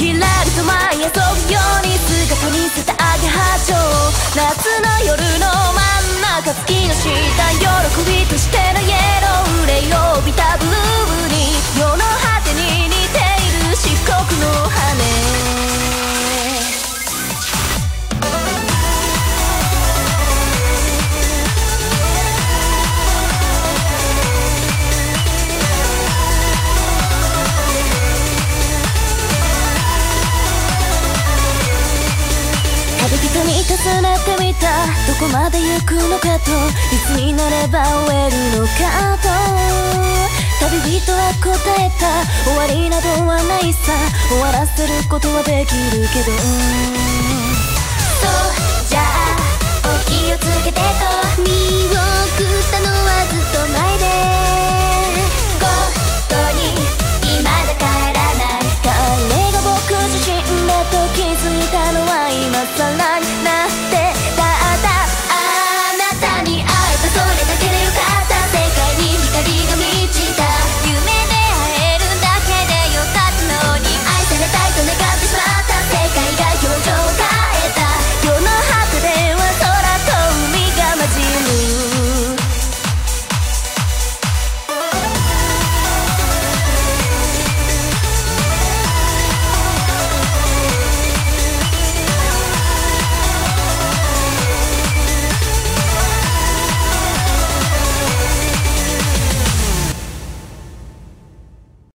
ひらりと舞い遊ぶように姿見せたアげハチョウ夏の夜の真ん中月の下喜び重なってみたどこまで行くのかといつになれば終えるのかと旅人は答えた終わりなどはないさ終わらせることはできるけどそうじゃあお気をつけてと。見送ったのはずっと前で。本当に今だからない。誰が僕自身だと気づいたのは今更